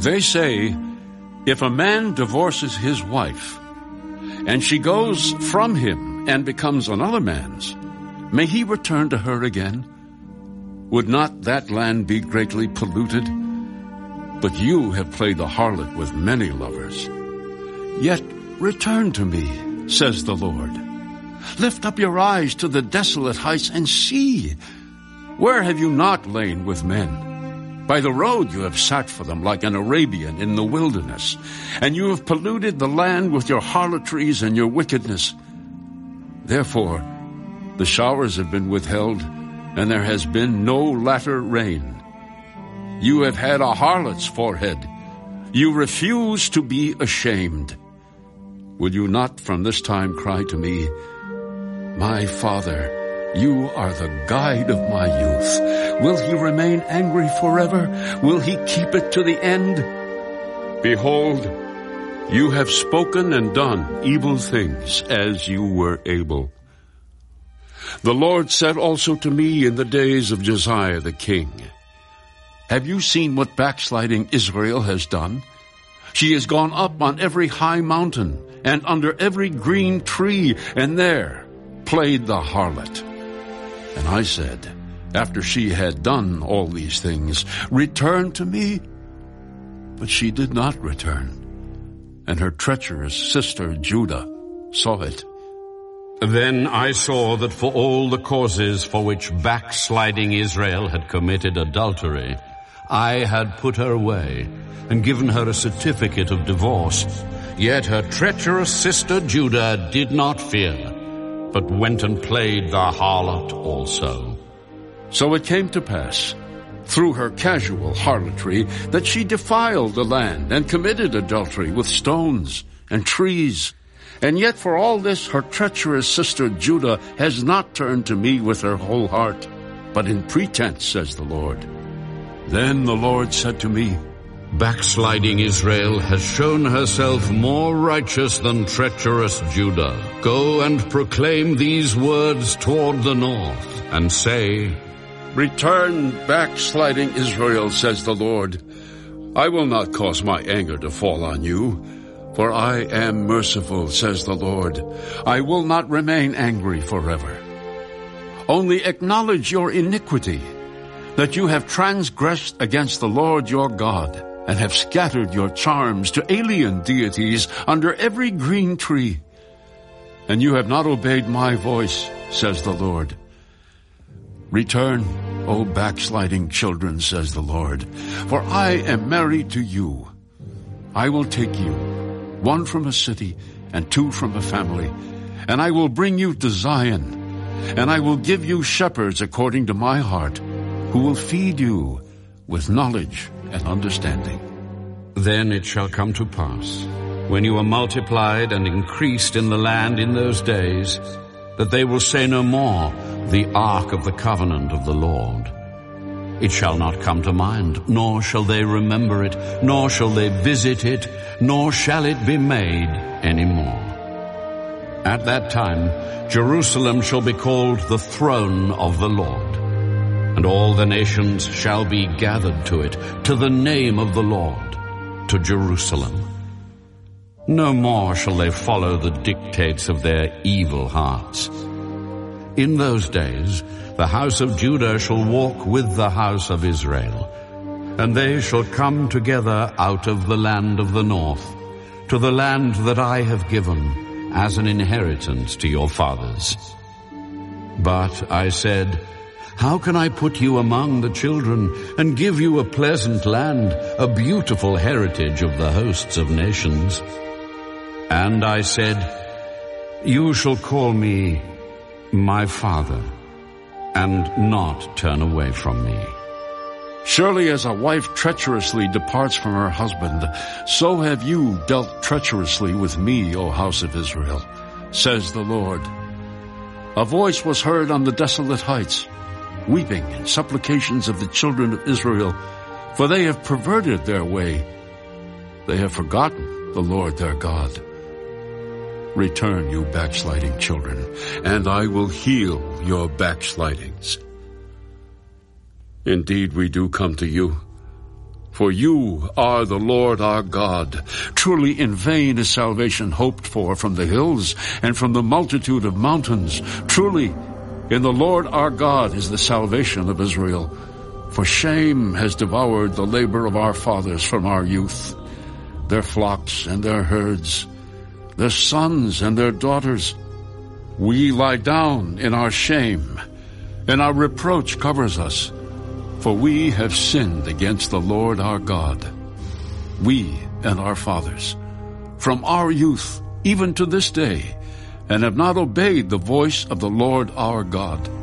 They say, if a man divorces his wife, and she goes from him and becomes another man's, may he return to her again? Would not that land be greatly polluted? But you have played the harlot with many lovers. Yet return to me, says the Lord. Lift up your eyes to the desolate heights and see. Where have you not lain with men? By the road you have sat for them like an Arabian in the wilderness, and you have polluted the land with your harlotries and your wickedness. Therefore, the showers have been withheld, and there has been no latter rain. You have had a harlot's forehead. You refuse to be ashamed. Will you not from this time cry to me, My Father, you are the guide of my youth. Will he remain angry forever? Will he keep it to the end? Behold, you have spoken and done evil things as you were able. The Lord said also to me in the days of Josiah the king, Have you seen what backsliding Israel has done? She has gone up on every high mountain and under every green tree, and there played the harlot. And I said, after she had done all these things, Return to me. But she did not return. And her treacherous sister Judah saw it. Then I saw that for all the causes for which backsliding Israel had committed adultery, I had put her away and given her a certificate of divorce. Yet her treacherous sister Judah did not fear, but went and played the harlot also. So it came to pass, through her casual harlotry, that she defiled the land and committed adultery with stones and trees and yet for all this, her treacherous sister Judah has not turned to me with her whole heart, but in pretense, says the Lord. Then the Lord said to me, Backsliding Israel has shown herself more righteous than treacherous Judah. Go and proclaim these words toward the north, and say, Return, backsliding Israel, says the Lord. I will not cause my anger to fall on you, for I am merciful, says the Lord. I will not remain angry forever. Only acknowledge your iniquity, that you have transgressed against the Lord your God, and have scattered your charms to alien deities under every green tree. And you have not obeyed my voice, says the Lord. Return, O backsliding children, says the Lord, for I am married to you. I will take you one from a city and two from a family. And I will bring you to Zion, and I will give you shepherds according to my heart, who will feed you with knowledge and understanding. Then it shall come to pass, when you are multiplied and increased in the land in those days, that they will say no more, the ark of the covenant of the Lord. It shall not come to mind, nor shall they remember it, nor shall they visit it, nor shall it be made any more. At that time, Jerusalem shall be called the throne of the Lord, and all the nations shall be gathered to it, to the name of the Lord, to Jerusalem. No more shall they follow the dictates of their evil hearts. In those days, the house of Judah shall walk with the house of Israel, and they shall come together out of the land of the north, to the land that I have given as an inheritance to your fathers. But I said, How can I put you among the children and give you a pleasant land, a beautiful heritage of the hosts of nations? And I said, You shall call me my father and not turn away from me. Surely as a wife treacherously departs from her husband, so have you dealt treacherously with me, O house of Israel, says the Lord. A voice was heard on the desolate heights, weeping and supplications of the children of Israel, for they have perverted their way. They have forgotten the Lord their God. Return, you backsliding children, and I will heal your backslidings. Indeed, we do come to you, For you are the Lord our God. Truly in vain is salvation hoped for from the hills and from the multitude of mountains. Truly in the Lord our God is the salvation of Israel. For shame has devoured the labor of our fathers from our youth, their flocks and their herds, their sons and their daughters. We lie down in our shame, and our reproach covers us. For we have sinned against the Lord our God, we and our fathers, from our youth even to this day, and have not obeyed the voice of the Lord our God.